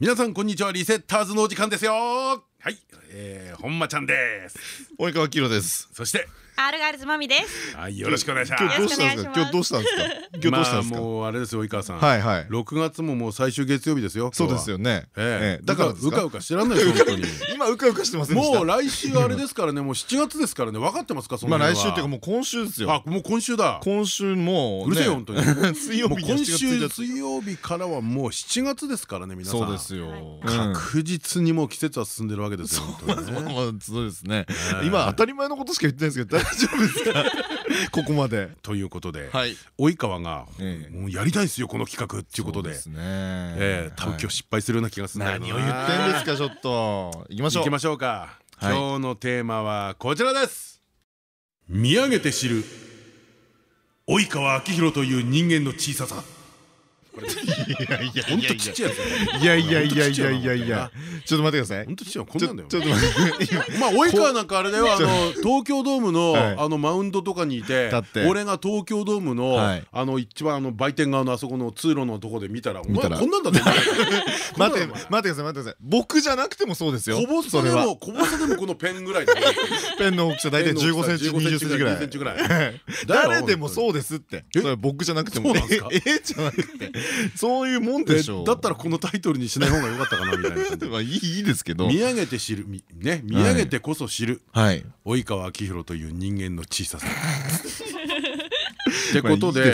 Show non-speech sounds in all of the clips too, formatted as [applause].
皆さんこんにちは。リセッターズのお時間ですよ。はい、えー、本間ちゃんです。[laughs] 及川明です。そしてアルガールズマミです。はい、よろしくお願いします。今日どうしたんですか？今日どうしたんですか。今日どうしたんですか？もうあれですよ、井川さん。はいはい。六月ももう最終月曜日ですよ。そうですよね。ええ、だからうかうか知らないです本当に。[laughs] 今うかうかしてますもう来週あれですからね、もう七月ですからね、分かってますか。まあ来週っていうかもう今週ですよ。あ、もう今週だ。今週もうるせえ本当に。[laughs] 水曜日今週水曜日からはもう七月ですからね、皆さん。そうですよ。確実にもう季節は進んでるわけですよ。そうですね。今当たり前のことしか言ってないですけど大丈夫ですか？ここまで。ということで及川がもうやりたいですよこの企画っていうことで。え多分今日失敗するような気がする何を言ってんですかちょっと。行きましょう。行きましょうか。今日のテーマはこちらです。見上げて知る及川明宏という人間の小ささいやいや本当ちっちゃいやついやいやいやいやいやいや。ちょっと待ってください。本当ちっちゃいこんなんだよちょっと待って。[laughs] まあ及川なんかあれだよ。あの東京ドームのあのマウンドとかにいて俺が東京ドームのあの一番あの売店側のあそこの通路のとこで見たらお前こんなんだね待って待ってください待ってください。僕じゃなくてもそうですよ。こぼさでもこぼさでもこのペンぐらい [laughs] ペンの大きさ大体15センチ20センチぐらい。誰でもそうですって。僕じゃなくても。え [laughs] え？じゃなくて [laughs] そういうもんでしょう。だったらこのタイトルにしない方が良かったかなみたいな [laughs] いいですけど。見上げて知るね見上げてこそ知る。及川明宏という人間の小ささ。[laughs] ってことで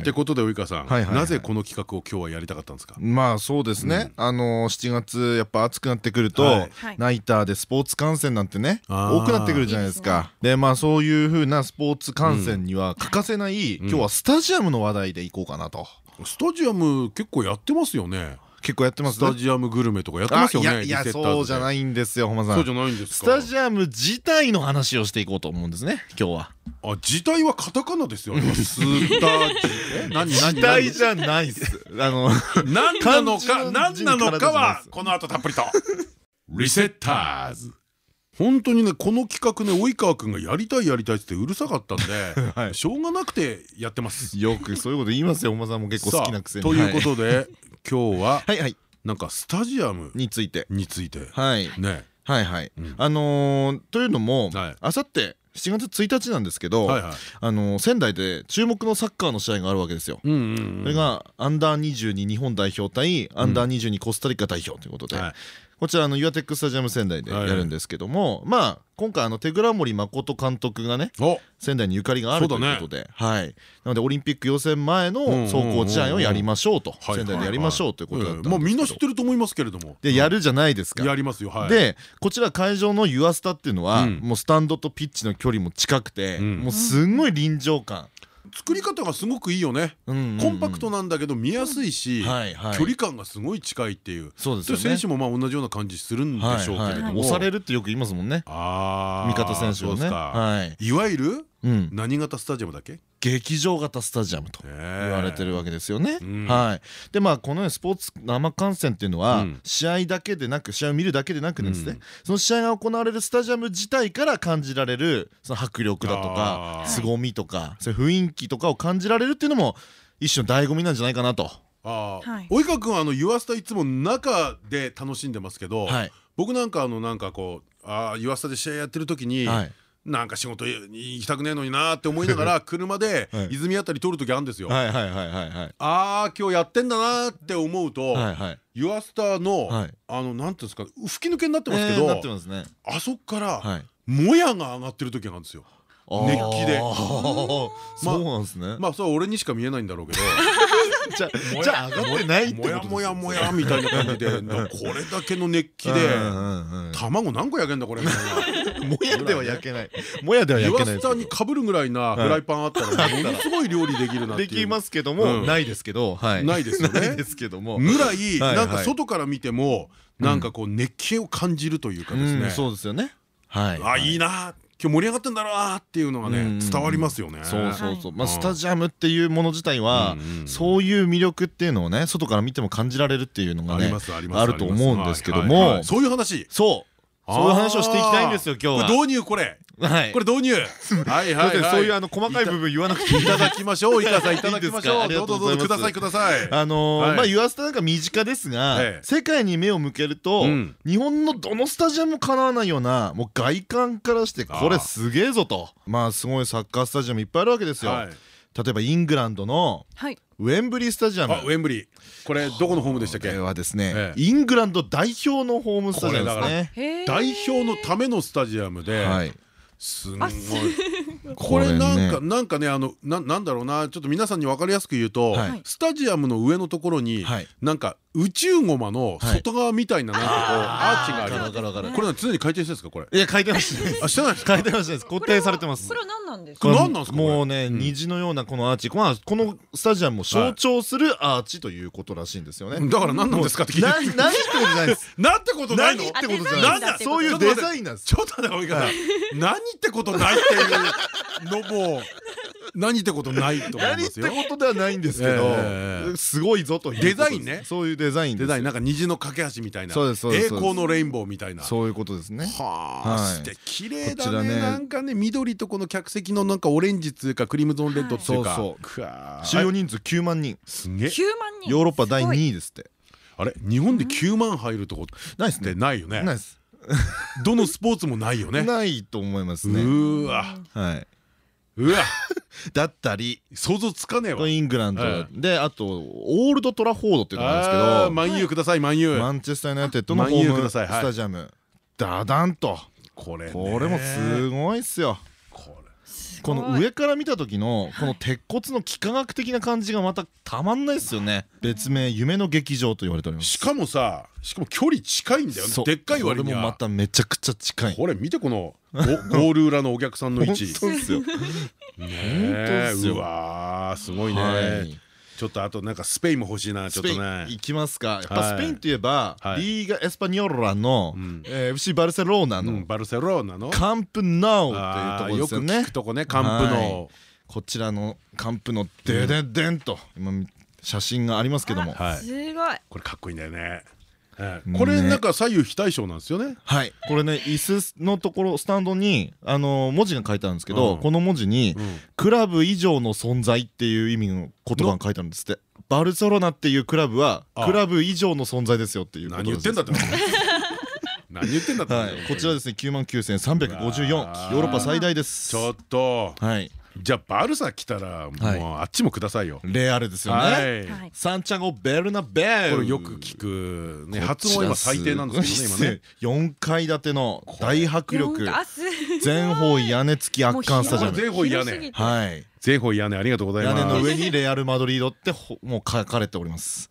ってことで及川さんなぜこの企画を今日はやりたかったんですか？まあそうですね。あの7月やっぱ暑くなってくるとナイターでスポーツ観戦なんてね多くなってくるじゃないですか。でまあそういうふうなスポーツ観戦には欠かせない今日はスタジアムの話題でいこうかなとスタジアム結構やってますよね。結構やってますスタジアムグルメとかやってますよねいやそうじゃないんですよ本間さん。そうじゃないんですスタジアム自体の話をしていこうと思うんですね今日は。あ自体はカタカナですよ [laughs] スータージ何自体じゃないっす。あの何なのか何なのかはこの後たっぷりと。リセッターズ本当にねこの企画ね及川君がやりたいやりたいってうるさかったんで、[laughs] はい、しょうがなくてやってます。よくそういうこと言いますよおまさんも結構好きなくせに。ということで、今日は [laughs] はいはい。なんかスタジアムについて。について。はい。ね。はいはい、あのというのもあさって7月1日なんですけど、あの仙台で注目のサッカーの試合があるわけですよ。それがアンダー22日本代表対アンダー22コスタリカ代表ということで、こちらのユアテックスタジアム仙台でやるんですけども、まあ今回あの手倉森誠監督がね仙台にゆかりがあるということで、はい。なのでオリンピック予選前の走行試合をやりましょうと仙台でやりましょうということだったまあみんな知ってると思いますけれども。でやるじゃないですか。やりますよでこちら会場のユアスタっていうのはもうスタンドとピッチの距離も近くてもうすんごい臨場感作り方がすごくいいよね。コンパクトなんだけど見やすいし距離感がすごい近いっていう。そうですよ選手もまあ同じような感じするんでしょうけれども。押されるってよく言いますもんね。味方選手はね。い。わゆる何型スタジアムだっけ？劇場型スタジアムと言われてるわけですよね。はい、でまあこのようにスポーツ生観戦っていうのは試合だけでなく試合を見るだけでなくですね。その試合が行われるスタジアム自体から感じられるその迫力だとか凄みとかそういう雰囲気とかを感じられるっていうのも一種の醍醐味なんじゃないかなと。あ及川君はあのユアスタいつも中で楽しんでますけど、僕なんかあのなんかこうあユアスタで試合やってる時に、なんか仕事に行きたくねえのになって思いながら [laughs] 車で泉あたり通る時あるんですよ。ああ今日やってんだなって思うとユアスターのあのなんていうんですか吹き抜けになってますけどあそこからもやが上がってる時があるんですよ。熱気で。[laughs] そうなんですね。まあそれは俺にしか見えないんだろうけど。じ [laughs] ゃじゃあ上がってないってもやもやもやみたいな感じでこれだけの熱気で卵何個焼けんだこれみたいなもやでは焼けない。もやでは焼けない岩下にかぶるぐらいなフライパンあったら [laughs] ものすごい料理できるなできますけどもないですけどないですよね。[laughs] ないですけども。ぐらいなんか外から見てもなんかこう熱気を感じるというかですね。そうですよね。はい。あい。いな今日盛り上がってんだろうなっていうのがね伝わりますよね。そうそうそう。まあスタジアムっていうもの自体はそういう魅力っていうのをね外から見ても感じられるっていうのがねあると思うんですけども、そういう話。そうそういう話をしていきたいんですよ今日は。導入これ。はい、これ導入。はいはいそういうあの細かい部分言わなくていただきましょう。[laughs] いただきましょう。どうぞどうぞくださいください。あのまあ言わせたなんか身近ですが、世界に目を向けると日本のどのスタジアムもかなわないようなもう外観からしてこれすげえぞと。まあすごいサッカースタジアムいっぱいあるわけですよ。例えばイングランドのウェンブリースタジアム。ウェンブリー。これどこのホームでしたっけ？これはですねイングランド代表のホームスタジアムですね。代表のためのスタジアムですごい。[laughs] これなんかなんかねあのななんだろうな。ちょっと皆さんに分かりやすく言うとスタジアムの上のところになんか宇宙ゴマの外側みたいななんかこうアーチがありますこれは常に回転してるんですか？これ。いや回転はしてないあしてないです回転はしてないです固定されてます。これは何なんですか？何なんですか？もうね虹のようなこのアーチ。まあこのスタジアムを象徴するアーチということらしいんですよね。だから何なんですかって聞いて。何ってことじゃないです。[laughs] なんてことないの？ってことじゃない？そういうデザインなんですちょっと待って何ってことないっていうのも何ってことないと思いますよ。何ってことではないんですけど、すごいぞとデザインね。そういうデザインデザインなんか虹の架け橋みたいな。栄光のレインボーみたいな。そういうことですね。はあ、して綺麗だね。なんかね緑とこの客席のなんかオレンジっていうかクリムゾンレッドっていうか。収容人数9万人。すげえ。9万人。ヨーロッパ第2位ですって。あれ？日本で9万入るとこないですね。ないよね。ないです。どのスポーツもないよね。[laughs] ないと思いますね。うわ。はい。うわ。[laughs] だったり想像つかねえわ。イングランド。であとオールドトラフォードっていうのがあるんですけどマンユーくださいマンユー。マンチェスター・ユナイテッドのホームスタジアム。ダダンと。これこれもすごいっすよこの上から見た時のこの鉄骨の幾何学的な感じがまたたまんないですよね。別名夢の劇場と言われております。しかもさしかも距離近いんだよねでっかい割には。これもまためちゃくちゃ近い。これ見てこの [laughs] ゴール裏のお客さんの位置。本当ですよ。ねうわすごいねちょっとあとなんかスペインも欲しいなちょっとね。いきますか。やっぱスペインといえばリーガエスパニョラの FC バルセロナのバルセロナの。カンプノーというところですよね。よく聞くとこねカンプノー。こちらのカンプのデデデンと今写真がありますけども。すごい。これかっこいいんだよねこれなんか左右非対称なんですよね。はい。これね椅子のところスタンドにあの文字が書いてあるんですけどこの文字に「クラブ以上の存在」っていう意味の言葉が書いてあるんですって。バルセロナっていうクラブはクラブ以上の存在ですよっていう何言ってんだって何言ってんだってこちらですね9万9354ヨーロッパ最大です。ちょっと。はいじゃあバルサ来たらもうあっちもくださいよ。レアルですよね。サンチャゴベルナベウこれよく聞くね発音今最低なんですけどね今ね。4階建ての大迫力。全方位屋根付き圧巻スタジアム全方位屋根。はい。全方位屋根ありがとうございます。屋根の上にレアルマドリードってもう書かれております。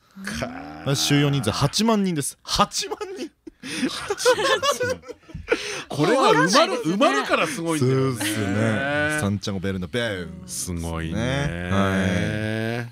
収容人数8万人です。8万人 [laughs] これが埋まる埋まるからすごいんだよね。サンチャゴベルのベウすごいね。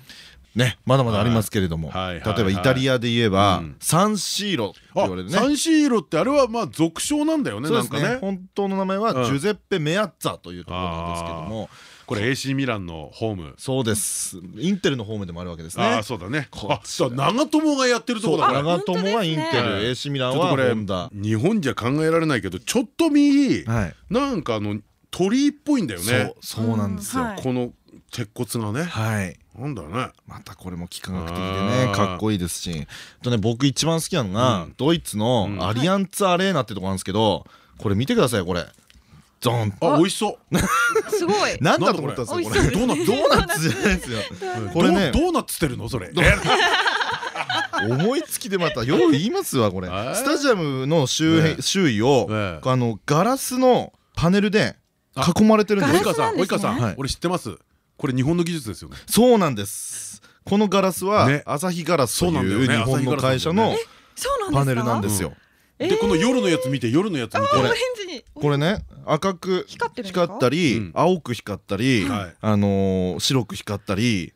ね、まだまだありますけれども。例えばイタリアで言えばサンシーロって言われるね。サンシーロってあれはまあ俗称なんだよねなんかね。本当の名前はジュゼッペ・メアッツァというところなんですけども。これ AC ミランのホーム。そうです。インテルのホームでもあるわけですね。あそうだね。あ長友がやってるとこだ長友はインテル。AC ミランはホンダ。日本じゃ考えられないけどちょっと右なんかあの鳥居っぽいんだよね。そうなんですよ。この鉄骨がね。はいなんだね。またこれも幾何学的でねかっこいいですし。とね僕一番好きなのがドイツのアリアンツアレーナってとこなんですけどこれ見てくださいこれ。ドン。あ美味しそう。[laughs] すごい。[laughs] なんだと思ったんですよこれ。ドーナツドーナツじゃないですよ。[laughs] これね。ドーナツってるのそれ。思いつきでまたよく言いますわこれ。スタジアムの周周囲をあのガラスのパネルで囲まれてるんです及川さん及川さん俺知ってます？これ日本の技術ですよね。そうなんです。このガラスは朝日ガラスという日本の会社のパネルなんですよ。でこの夜のやつ見て夜のやつ見て。これ。ね赤く光ったり青く光ったりあの白く光ったり。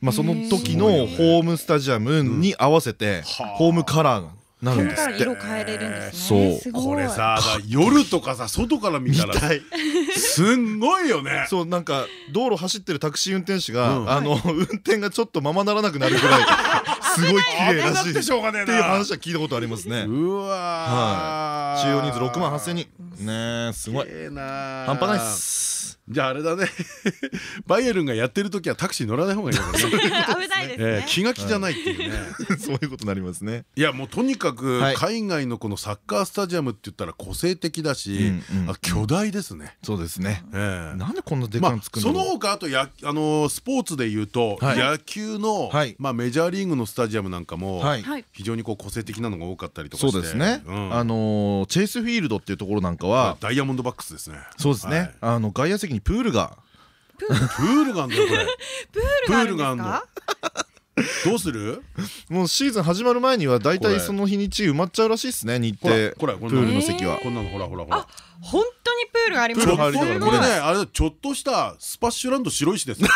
まあその時のホームスタジアムに合わせてホームカラーなるんですって。色変えれるんですね。そう。これさ夜とかさ外から見たらすんごいよね。そうなんか道路走ってるタクシー運転手があの運転がちょっとままならなくなるぐらいすごい綺麗らしいっていう話は聞いたことありますね。うわ収容人数6万8千人。ねすごい。半端ないっす。じゃああれだね。[laughs] バイエルンがやってる時はタクシー乗らない方がいいからね危ないですね。気が気じゃないっていうね。[laughs] そういうことになりますね。いやもうとにかく海外のこのサッカースタジアムって言ったら個性的だし巨大ですね。そうですね。なんでこんなでかいの作るの？その他あとやあのスポーツでいうと野球のまあメジャーリーグのスタジアムなんかも非常にこう個性的なのが多かったりとかそうですね。あのチェイスフィールドっていうところなんかはダイヤモンドバックスですね。そうですね。あの外野席にプールが。プールがあんだよこれ。プールがあんの。どうする？もうシーズン始まる前には大体その日にち埋まっちゃうらしいですね日程。プールの席は。こんなのほらほらほら。本当にプールあります？これねあれちょっとしたスパッシュランド白石です [laughs]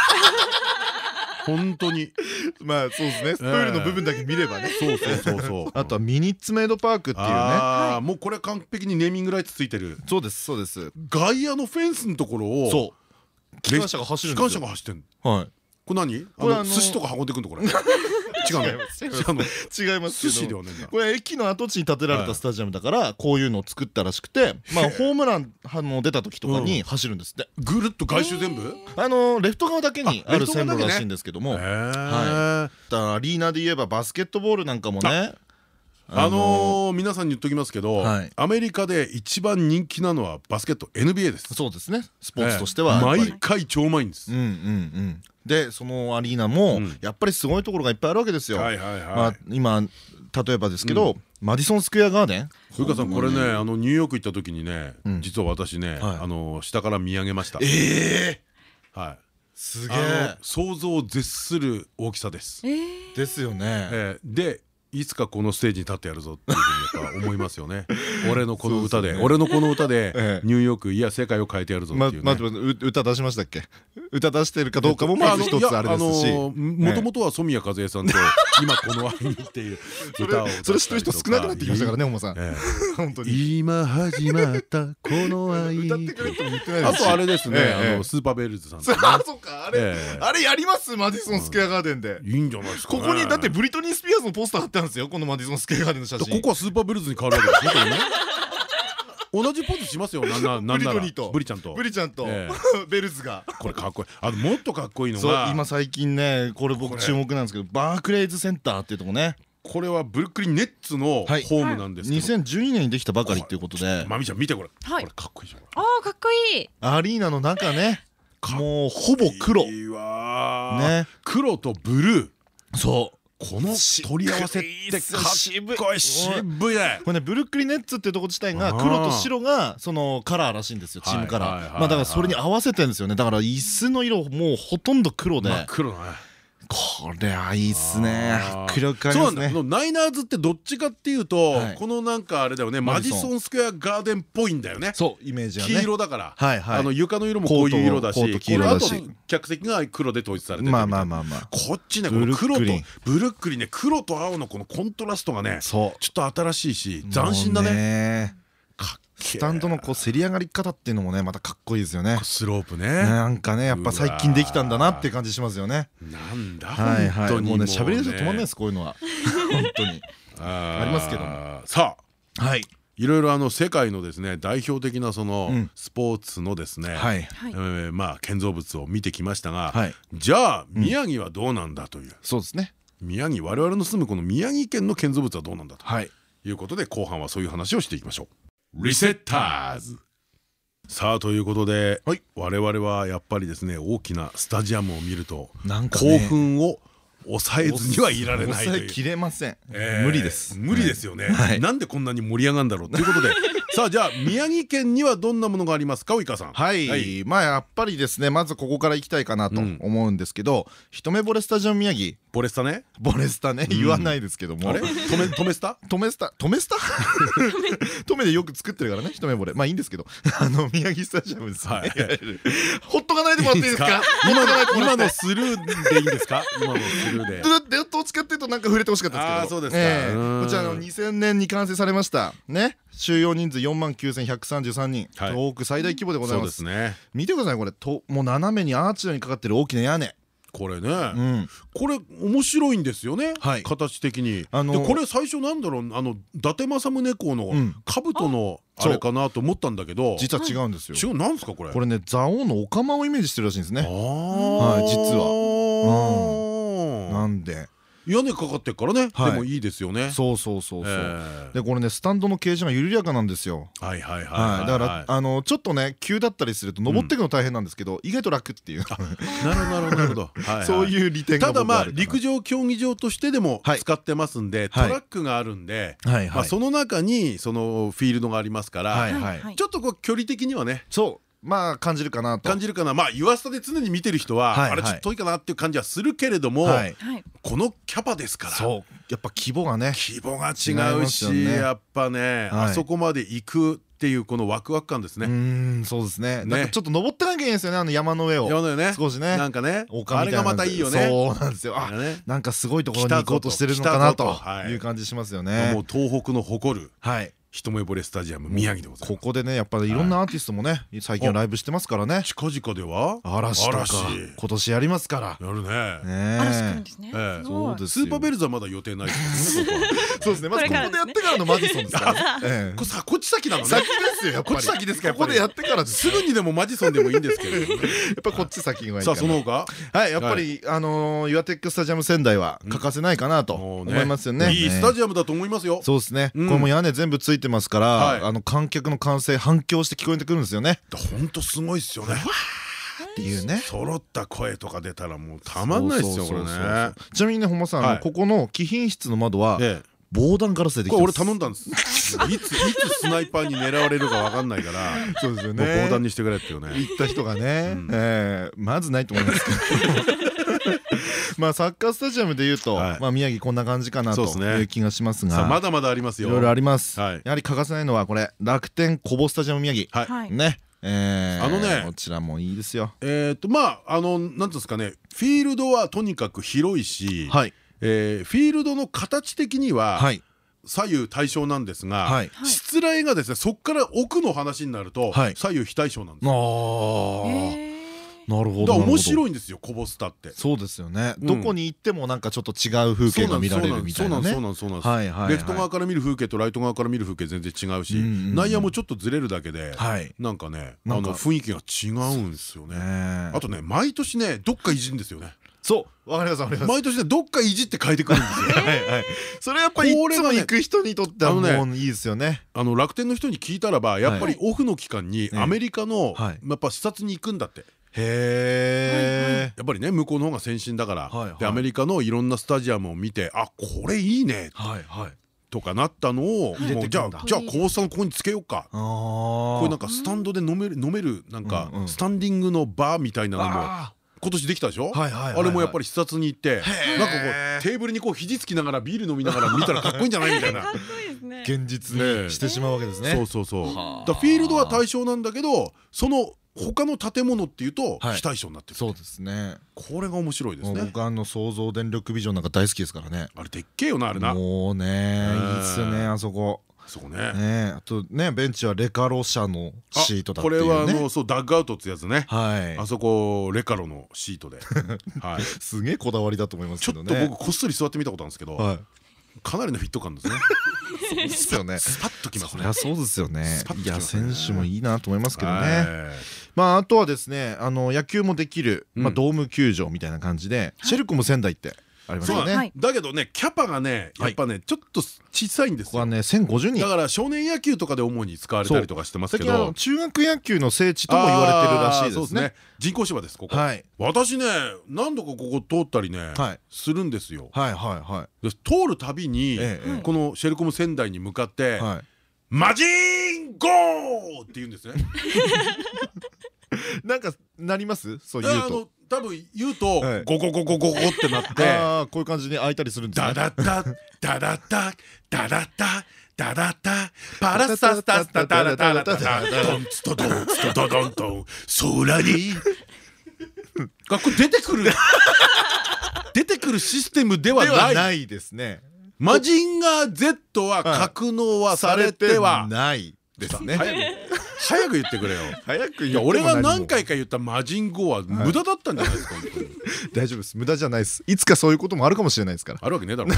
本当に。まあそうですね。プールの部分だけ見ればね。そうそうそうそう。[laughs] あとはミニッツメイドパークっていうね。あもうこれ完璧にネーミングライツついてる。そうですそうです。外野のフェンスのところをそう。機関車が走る機関車が走ってんはい。これ何？これ寿司とか運んでくんのこれ [laughs] 違うの？違います。寿司ではねこれ駅の跡地に建てられたスタジアムだからこういうのを作ったらしくてまあホームランの出た時とかに走るんですって。ぐるっと外周全部？あのレフト側だけにある線路らしいんですけども。はい。アリーナで言えばバスケットボールなんかもねあの皆さんに言っときますけどアメリカで一番人気なのはバスケット NBA です。そうですね。スポーツとしては毎回超うまいんです。でそのアリーナもやっぱりすごいところがいっぱいあるわけですよ。今例えばですけどマディソンスクエアガーデン古川さんこれねあのニューヨーク行った時にね実は私ねあの下から見上げました。ええ。はい。すげえ。想像を絶する大きさです。ですよね。でいつかこのステージに立ってやるぞっていうふうにやっぱ思いますよね。[laughs] 俺のこの歌で。俺のこの歌で [laughs] ニューヨークいや世界を変えてやるぞっていうま歌出しましたっけ？歌出してるかどうかもまず一つあれですし。もともとは染谷和恵さんと [laughs] 今この愛にっていう歌をそれ知ってる人少なくなってきましたからねおもさん本当に。今始まったこの愛。歌ってくれとも言ってないあとあれですねあのスーパーベルズさんあそっか。あれあれやります？マディソンスクエアガーデンで。いいんじゃないですかここにだってブリトニー・スピアーズのポスター貼ってあるんですよこのマディソンスクエアガーデンの写真。ここはスーパーベルズに変わるわけですね同じポーズしますよなんなら。ブリちゃんと。ブリちゃんと。[laughs] ベルズが。これかっこいい。あのもっとかっこいいのが。今最近ねこれ僕注目なんですけどバークレイズセンターっていうとこね。これはブルックリンネッツのホームなんですけど。2012年にできたばかりっていうことで。まみちゃん見てこれ。これかっこいいじゃん。あーかっこいい。アリーナの中ねもうほぼ黒。ね。黒とブルー。そうこの取り合わせってかっこいい渋い。ねこれねブルックリンネッツっていうとこ自体が黒と白がそのカラーらしいんですよチームカラー。まあだからそれに合わせてるんですよね。だから椅子の色もうほとんど黒で。黒ねこれはいいっすね。迫力ありますね。ナイナーズってどっちかっていうとこのなんかあれだよね。マディソン。スクエアガーデンっぽいんだよね。そうイメージ黄色だから。あの床の色もこういう色だしあと客席が黒で統一されてるまあまあまあまあこっちねこの黒とブルックリン。ね黒と青のこのコントラストがねちょっと新しいし斬新だねスタンドのこうせり上がり方っていうのもねまたかっこいいですよね。スロープね。なんかねやっぱ最近できたんだなって感じしますよね。なんだはいはい。もうね喋り出すと止まんないですこういうのは。[laughs] 本当に。ありますけども。さあ。はい。いろいろあの世界のですね代表的なそのスポーツのですねまあ建造物を見てきましたがじゃあ宮城はどうなんだという。そうですね。宮城我々の住むこの宮城県の建造物はどうなんだと。いうことで後半はそういう話をしていきましょう。リセッターズ。さあということで、はい、我々はやっぱりですね大きなスタジアムを見ると、ね、興奮を抑えずにはいられない抑えきれません、えー、無理です。無理ですよね、はい、なんでこんなに盛り上がるんだろうということで。[laughs] さあじゃあ宮城県にはどんなものがありますか及川さん。はい。まあやっぱりですねまずここから行きたいかなと思うんですけど一目惚れスタジアム宮城。ボレスタね？ボレスタね？言わないですけども。あれ？止め止めスタ？止めスタ？止めスタ？[laughs] 止めでよく作ってるからね一目惚れ。まあいいんですけど。[laughs] あの宮城スタジアムですね。ほっとかないでもらっていいですか？今のスルーでいいんですか？今のスルーで。どっちかっていうとなんか触れてほしかったですけど。そうですか。こちらの2000年に完成されました。ね。収容人数4万9133人。東北最大規模でございます。見てくださいこれ。ともう斜めにアーチにかかってる大きな屋根。これね、これ面白いんですよね、形的に。これ最初なんだろう？あの伊達政宗公の兜のあれかなと思ったんだけど。実は違うんですよ。違うなんですかこれ？これね蔵王のお釜をイメージしてるらしいんですね。はい実は。なんで。屋根かかってからね、でもいいですよね。そうそうそうそう。でこれねスタンドの傾斜が緩やかなんですよ。はいはいはいだからあのちょっとね急だったりすると登っていくの大変なんですけど意外と楽っていう。なるほどなるほど。[laughs] そういう利点がただまあ陸上競技場としてでも使ってますんでトラックがあるんでその中にそのフィールドがありますからちょっとこう距離的にはねそうまあ感じるかなと感じるかなまあ岩下で常に見てる人はあれちょっと遠いかなっていう感じはするけれどもこのキャパですからそうやっぱ規模がね規模が違うしやっぱねあそこまで行くっていうこのワクワク感ですね。うんそうですね。なんかちょっと登ってなきゃいけないですよねあの山の上を。山の上ね。少しね。なんかね。あれがまたいいよね。そうなんですよ。あなんかすごいところに行こうとしてるのかなという感じしますよね。もう東北の誇る。はい。一目惚れスタジアム宮城でございます。ここでねやっぱりい。ろんなアーティストもね最近ライブしてますからね。近々では？嵐とか今年やりますから。やるね。そうですスーパーベルズはまだ予定ないですねそうですね。まずここでやってからのマディソンですから。[laughs] ねこっち先なのね。先ですよやっぱり。こっち先ですかここでやってからす。ぐにでもマディソンでもいいんですけど。[laughs] やっぱこっち先がいいさあその他？はいやっぱりあの岩テックスタジアム仙台は欠かせないかなと思いますよね。いいスタジアムだと思いますよ。そうですね。これも屋根全部ついてますからあの観客の歓声反響して聞こえてくるんですよね。本当すごいですよね。っていうね。揃った声とか出たらもうたまんないですよこれね。ちなみにね本間さんここの貴賓室の窓は防弾ガラスでできて俺頼んだんです。いついつスナイパーに狙われるかわかんないからそうですよね。防弾にしてくれっていうね。言った人がね。まずないと思いますけど [laughs] まあサッカースタジアムでいうとまあ宮城こんな感じかなという気がしますが。まだまだありますよ。いろいろあります。やはり欠かせないのはこれ楽天コボスタジアム宮城。ね。えあのね。こちらもいいですよ。えっとまああのなんですかね。フィールドはとにかく広いしえフィールドの形的には左右対称なんですが失礼がですねそこから奥の話になると左右非対称なんですよ。なるほど面白いんですよコボスタって。そうですよね。どこに行ってもなんかちょっと違う風景が見られるみたいなね。そうなんそうなんレフト側から見る風景とライト側から見る風景全然違うし内野もちょっとずれるだけでなんかねあの雰囲気が違うんですよね。あとね毎年ねどっかいじるんですよね。そう。わかりますわかります。毎年ねどっかいじって変えてくるんですよ。[laughs] はいはい。それやっぱりいつも行く人にとってはもういいですよね。あの楽天の人に聞いたらばやっぱりオフの期間にアメリカのやっぱ視察に行くんだってへえやっぱりね向こうの方が先進だから。でアメリカのいろんなスタジアムを見てあこれいいね。とかなったのをじゃあじゃあコースさんここにつけようか。これなんかスタンドで飲める飲めるなんかスタンディングのバーみたいなのも今年できたでしょ？あれもやっぱり視察に行ってなんかこうテーブルにこう肘つきながらビール飲みながら見たらかっこいいんじゃないみたいな現実にしてしまうわけですね。そうそうそうだフィールドは対象なんだけどその他の建物っていうと非対称になってるそうですね。これが面白いですね。僕あの創造電力ビジョンなんか大好きですからね。あれでっけえよなあれな。もうねいいっすよねあそこ。そこね。あとねベンチはレカロ社のシートだこれはあのそうダッグアウトってやつね。あそこレカロのシートで。[laughs] すげえこだわりだと思いますけどね。ちょっと僕こっそり座ってみたことあるんですけどかなりのフィット感ですね。そうですよね。スパッときますね。そうですよね。いや選手もいいなと思いますけどね。まああとはですねあの野球もできるまあドーム球場みたいな感じでシェルコム仙台ってありますよね。だけどねキャパがねやっぱねちょっと小さいんですよ。ね1050人。だから少年野球とかで主に使われたりとかしてますけど。中学野球の聖地とも言われてるらしいですね。人工芝ですここ。私ね何度かここ通ったりねするんですよ。はいはいはい。通るたびにこのシェルコム仙台に向かってマジンンゴーって言うんですね。[laughs] なんかなります？そう言うと多分言うとゴゴゴゴゴゴってなってこういう感じに開いたりするんですね。ダダダダダダダダダダダダパラサスタスタダダダダダドンツトドンツトドドントン空にがこれ出てくる出てくるシステムではないですねマジンガー Z は格納はされてはないですね早く言ってくれよ。早くいや俺が何回か言ったマジンゴは無駄だったんじゃないですか大丈夫です。無駄じゃないです。いつかそういうこともあるかもしれないですから。あるわけねえだろ。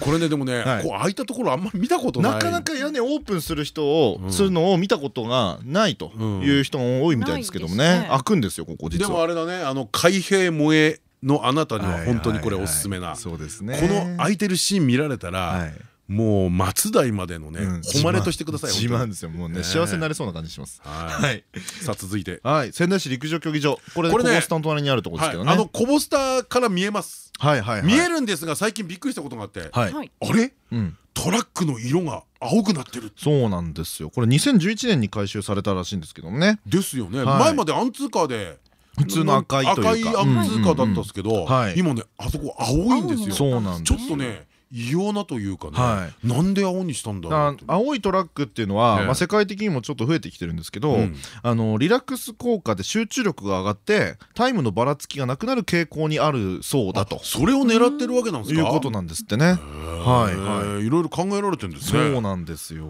これねでもね、こう開いたところあんまり見たことない。なかなか屋根オープンする人をするのを見たことがないという人が多いみたいですけどもね。開くんですよここ実はでもあれだね。あの開閉萌えのあなたには本当にこれおすすめなそうですねこの開いてるシーン見られたらもう松代までのね誉れとしてください自慢ですよ。もうね幸せになれそうな感じします。はい。さあ続いて。はい。仙台市陸上競技場。これコボスタの隣にあるところですけどね。あのコボスタから見えます。はいはい見えるんですが最近びっくりしたことがあって。あれ？トラックの色が青くなってる。そうなんですよ。これ2011年に改修されたらしいんですけどもね。ですよね。前までアンツーカーで普通の赤い赤いアンツーカーだったんですけど今ねあそこ青いんですよ。そうなんちょっとね異様なというかね、なんで青にしたんだ青いトラックっていうのは、まあ世界的にもちょっと増えてきてるんですけど、あのリラックス効果で集中力が上がってタイムのばらつきがなくなる傾向にあるそうだと。それを狙ってるわけなんですか？いうことなんですってね。はいはい。いろいろ考えられてるんですね。そうなんですよ。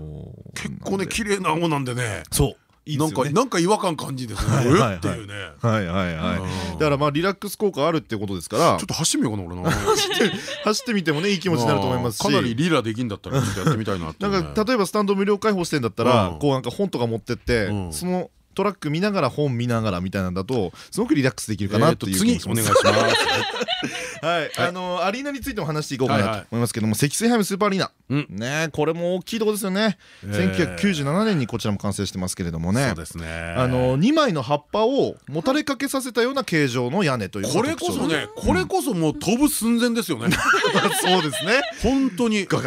結構ね綺麗な青なんでね。そうなんかなんか違和感感じですね。っていうね。はいはいはい。だからまあリラックス効果あるってことですから。ちょっと走ってみようかな俺な。[laughs] 走ってみてもねいい気持ちになると思いますし。かなりリラできんだったらやってみたいな。なんか例えばスタンド無料開放してんだったらこうなんか本とか持ってってそのトラック見ながら本見ながらみたいなんだとすごくリラックスできるかなっていう次お願いします。[laughs] はい。あのアリーナについても話していこうかなと思いますけども積水ハイムスーパーアリーナ。ねこれも大きいとこですよね。1997年にこちらも完成してますけれどもね。そうですね。あの2枚の葉っぱをもたれかけさせたような形状の屋根というこれこそねこれこそもう飛ぶ寸前ですよね。[laughs] そうですね。本当に。ど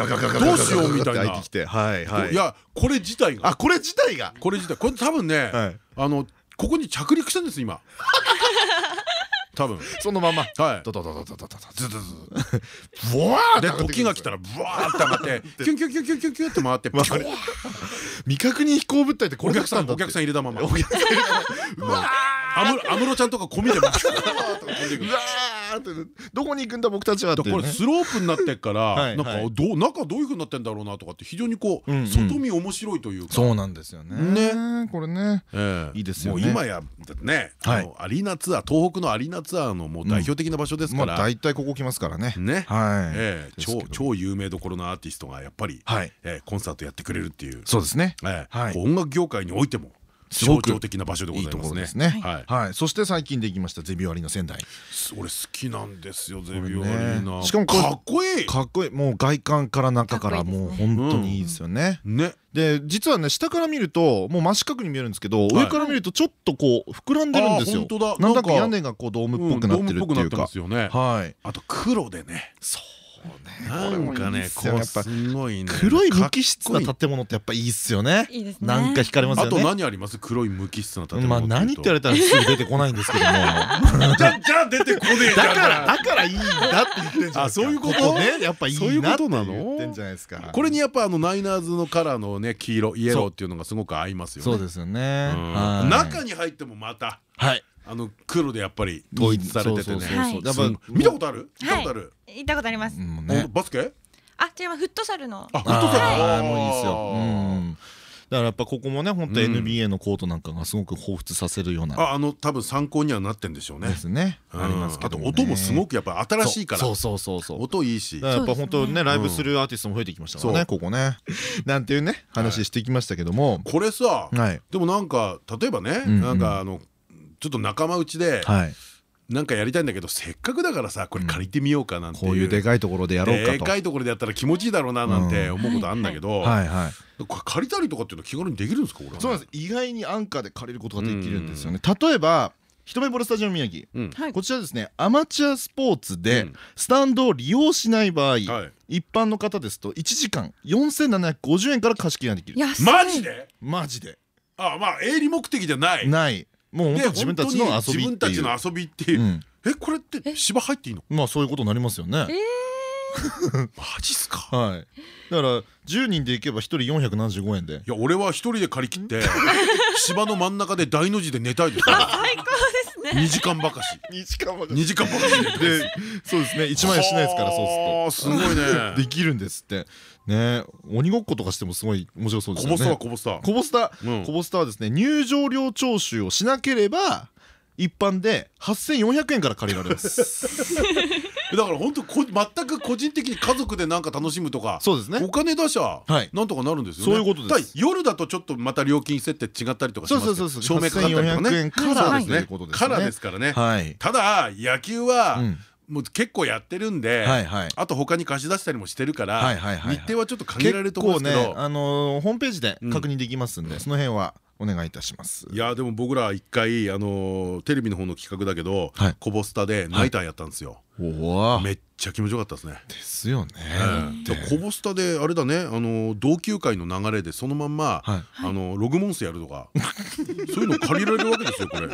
うしようみたいなはいはいいやこれ自体があこれ自体がこれ自体これ多分ねあのここに着陸したんです今。[laughs] 多分。そのまま。はい。ドドドドドドドズズズブワーで時が来たらブワーって上ってキュンキュンキュンキュンキュンキュンって回って未確認飛行物体ってこれお客さんお客さん入れたままうわ安室ちゃんとか込みでうわーってどこに行くんだ僕たちはってこれスロープになってっから [laughs] なんかどう中どういうふうになってんだろうなとかって非常にこう外見面白いというか。そうなんですよね。ね。これね。いいですよね。今やねアリーナツアー東北のアリーナツアーのもう代表的な場所ですから。大体ここ来ますからね。ね。はい。超超有名どころのアーティストがやっぱりコンサートやってくれるっていう。そうですね。音楽業界においても象徴的な場所でございますね。はい。そして最近できましたゼビオアリーナ仙台。俺好きなんですよゼビオアリーナ。しかもかっこいい。かっこいい。もう外観から中からもう本当にいいですよね。ね。で実はね下から見るともう真四角に見えるんですけど上から見るとちょっとこう膨らんでるんですよ。なんだか屋根がこうドームっぽくなってるっていうか。はい。あと黒でね。そう。なんかね、こうすごいね。黒い無機質な建物ってやっぱいいっすよね。なんか惹かれますよね。あと何あります？黒い無機質な建物。まあ何って言われたらすぐ出てこないんですけども。じゃじゃ出てこねえだからだからいいんだって言ってんじゃん。あそういうこと？ねやっぱいいなの。言ってんじゃないですか。これにやっぱあのナイナーズのカラーのね黄色イエローっていうのがすごく合いますよね。そうですよね。中に入ってもまた。はい。あの黒でやっぱり統一されててね。見たことある？見たことある？行ったことあります。バスケ？あ、違うフットサルの。あ、フットサル。あ、もういいですよ。だからやっぱここもね本当 NBA のコートなんかがすごく彷彿させるような。ああの多分参考にはなってんでしょうね。ですね。ありますけど音もすごくやっぱ新しいから。そうそうそうそう。音いいし。やっぱ本当ねライブするアーティストも増えてきましたからねここね。なんていうね話してきましたけども。これさでもなんか例えばねなんかあのちょっと仲間内でなんかやりたいんだけどせっかくだからさこれ借りてみようかなんてこういうでかいところでやろうかでかいところでやったら気持ちいいだろうななんて思うことあるんだけど [laughs] 借りたりとかっていうの気軽にできるんですかそうなんです。意外に安価で借りることができるんですよね。例えば一目惚れスタジオ宮城、こちらですねアマチュアスポーツでスタンドを利用しない場合、一般の方ですと1時間4750円から貸し切りができる。マジで？マジで。あまあ営利目的じゃない。ないもう本当自分たちの遊び自分たちの遊びっていう。えこれって芝入っていいの？まあそういうことになりますよね。マジっすか？はい。だから10人で行けば1人475円で。いや俺は1人で借り切って [laughs] 芝の真ん中で大の字で寝たいです最高2時間ばかし。2時間ばかし。2時間ばかし。でそうですね。1万円しないですからそうすると。すごいね。[laughs] できるんですって。ね。鬼ごっことかしてもすごい面白そうですよね。コボスターコボスターコボスターはですね入場料徴収をしなければ一般で8400円から借りられます [laughs] だから本当こ全く個人的に家族でなんか楽しむとかそうですね。お金出しゃなんとかなるんですよね。そういうことです。夜だとちょっとまた料金設定違ったりとかしますそうそうそう照明かかったりとかね。からですね。からですからね。ただ野球はもう結構やってるんであと他に貸し出したりもしてるから日程はちょっと限られると思うんですけど。あのホームページで確認できますんでその辺はお願いいたします。いやでも僕ら一回あのテレビの方の企画だけどコボスタでナイターやったんですよめっちゃ気持ちよかったですね。ですよね。コボスタであれだね。あの同級会の流れでそのまんまあのログモンスやるとか。[laughs] そういうの借りられるわけですよこれ。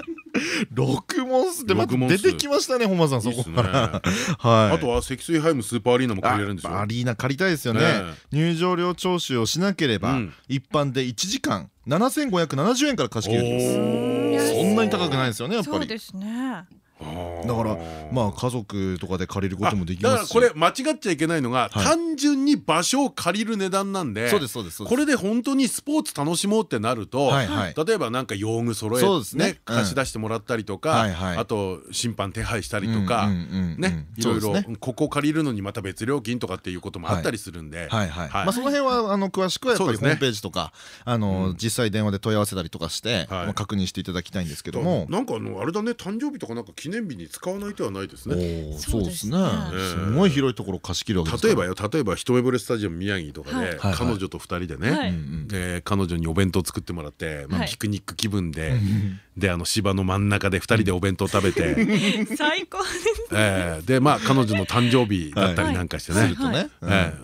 ログモンスってまた出てきましたね本間さんそこから。[laughs] あとは積水ハイムスーパーアリーナも借りられるんですよ。アリーナ借りたいですよね。入場料徴収をしなければ一般で1時間7570円から貸し切れます。そんなに高くないですよねやっぱり。そうですねだからまあ家族とかで借りることもできますし。これ間違っちゃいけないのが単純に場所を借りる値段なんでこれで本当にスポーツ楽しもうってなると例えばなんか用具揃えね。貸し出してもらったりとかあと審判手配したりとかねいろいろここ借りるのにまた別料金とかっていうこともあったりするんでまあその辺はあの詳しくはやっぱりホームページとかあの実際電話で問い合わせたりとかして確認していただきたいんですけども。なんかあのあれだね誕生日とかなんか記念日に使わない手はないですね。そうですね。すごい広いところ貸し切るわけ例えばよ例えば一目惚れスタジアム宮城とかで彼女と二人でねで彼女にお弁当作ってもらってピクニック気分でであの芝の真ん中で二人でお弁当食べて。[laughs] 最高ですでまあ彼女の誕生日だったりなんかしてね。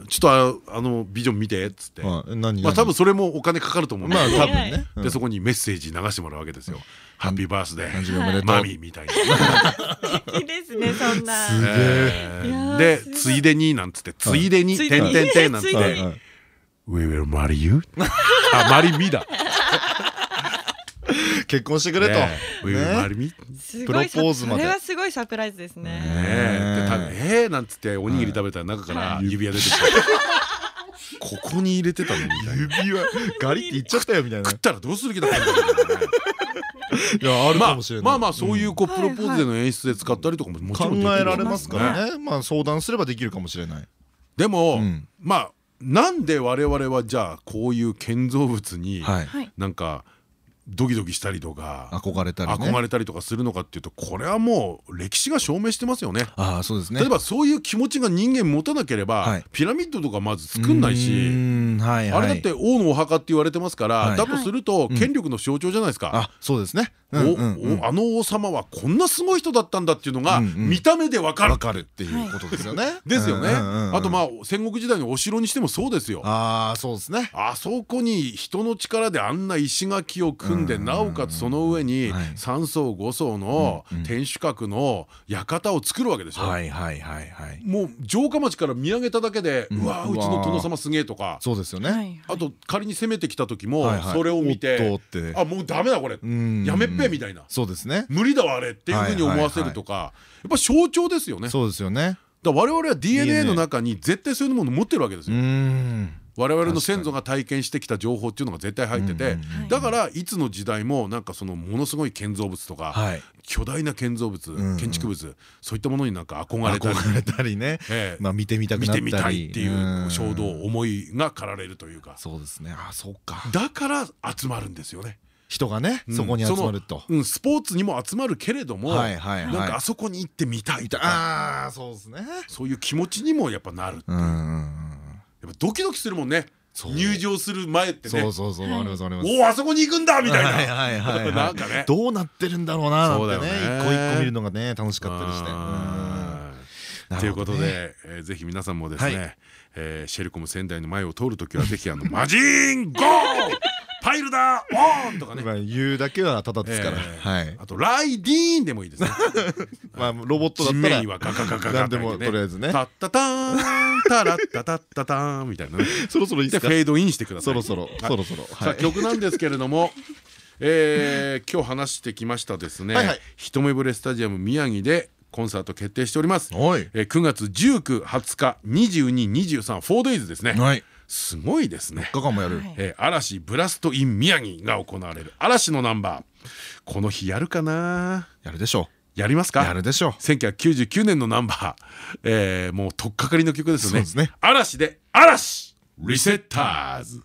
ちょっとあのビジョン見てっつって。まあ多分それもお金かかると思うんで多分ね。でそこにメッセージ流してもらうわけですよ。ハッピーバースデーマミーみたいな。いいですねそんな。すげえ。でついでになんつってついでにてんてんてんなんつって。We will marry you あマリミだ。結婚してくれと。We will marry me プロポーズまで。それはすごいサプライズですね。ええなんつっておにぎり食べたら中から指輪出てきた。ここに入れてたの？みたいな指輪ガリっていっちゃったよみたいな食ったらどうする気だったんだいやあるかもしれない。まあまあそういうこうプロポーズでの演出で使ったりとかももちろん考えられますからね。まあ相談すればできるかもしれない。でもまあなんで我々はじゃあこういう建造物になんかドキドキしたりとか憧れたり憧れたりとかするのかっていうとこれはもう歴史が証明してますよね。ああそうですね。例えばそういう気持ちが人間持たなければピラミッドとかまず作んないしあれだって王のお墓って言われてますからだとすると権力の象徴じゃないですか。あそうですねあの王様はこんなすごい人だったんだっていうのが見た目でわかる。わかるっていうことですよね。[laughs] ですよね。あとまあ戦国時代のお城にしてもそうですよ。ああそうですね。あそこに人の力であんな石垣を組んでなおかつその上に3層5層の天守閣の館を作るわけでしょ。もう城下町から見上げただけでうわうちの殿様すげえとか。そうですよね。あと仮に攻めてきた時もそれを見てあもうダメだこれやめっぺみたいなそうですね無理だわあれっていうふうに思わせるとかやっぱ象徴ですよねそうですよねだ我々は DNA の中に絶対そういうもの持ってるわけですよ我々の先祖が体験してきた情報っていうのが絶対入っててだからいつの時代もなんかそのものすごい建造物とか巨大な建造物建築物そういったものになんか憧れたり憧れたりねまあ見てみたくなったり見てみたいっていう衝動思いが駆られるというかそうですねあそうかだから集まるんですよね人がねそこに集まると。スポーツにも集まるけれどもなんかあそこに行ってみたいとか。そうですね。そういう気持ちにもやっぱなるっていう。やっぱドキドキするもんね。入場する前ってね。そうそうそうありますあります。おおあそこに行くんだみたいな。はいはいはいなんかね。どうなってるんだろうななんてね。そうだよね。一個一個見るのがね楽しかったりして。ということで、えー、ぜひ皆さんもですね、シェルコム仙台の前を通るときはぜひあのマジンゴーパイルだ。オンとかね。言うだけはただですから、はい、あとライディーンでもいいですね。[laughs] まあロボットだったら。はガガガガガでもとりあえずねタッタターンタラッタタッタターンみたいなねそろそろいいですかフェードインしてくださいそろそろそろそろさあ曲なんですけれどもえー、今日話してきましたですね一目惚れスタジアム宮城でコンサート決定しております。えー、9月19、20日、22、23、4days ですね。はいすごいですね。日間もやる。えー、嵐ブラストイン宮城が行われる嵐のナンバー。この日やるかな？やるでしょう。やりますか？やるでしょう。1999年のナンバー、えー、もう取っかかりの曲ですね。すね嵐で嵐リセッターズ。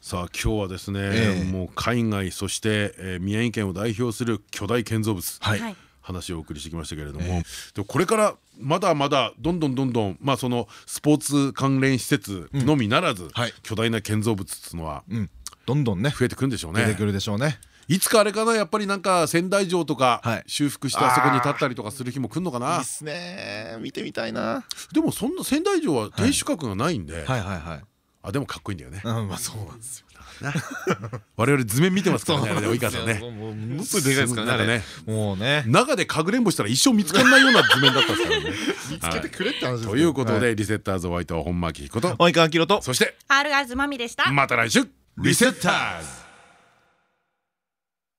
さあ今日はですね、えー、もう海外そして、えー、宮城県を代表する巨大建造物。はい。話をお送りしてきましたけれども、えー、これからまだまだどんどんどんどんまあそのスポーツ関連施設のみならず、うんはい、巨大な建造物っていうのは、うん、どんどんね増えてくるんでしょうね。出てくるでしょうね。いつかあれかな？やっぱりなんか仙台城とか修復してあそこに立ったりとかする日も来るのかな？いいですね見てみたいな。でもそんな仙台城は天守閣がないんで。はいはいはいあでもかっこいいんだよね。まあそうなんですよ。[laughs] 我々図面見てますからね及川さんね。ものすごいでかいですからねもうね。中でかぐれんぼしたら一生見つかんないような図面だったんですからね。[laughs] 見つけてくれって話ですということでリセッターズお相手は本間明彦と。及川明と。そして R がずまみでした。また来週。リセッターズ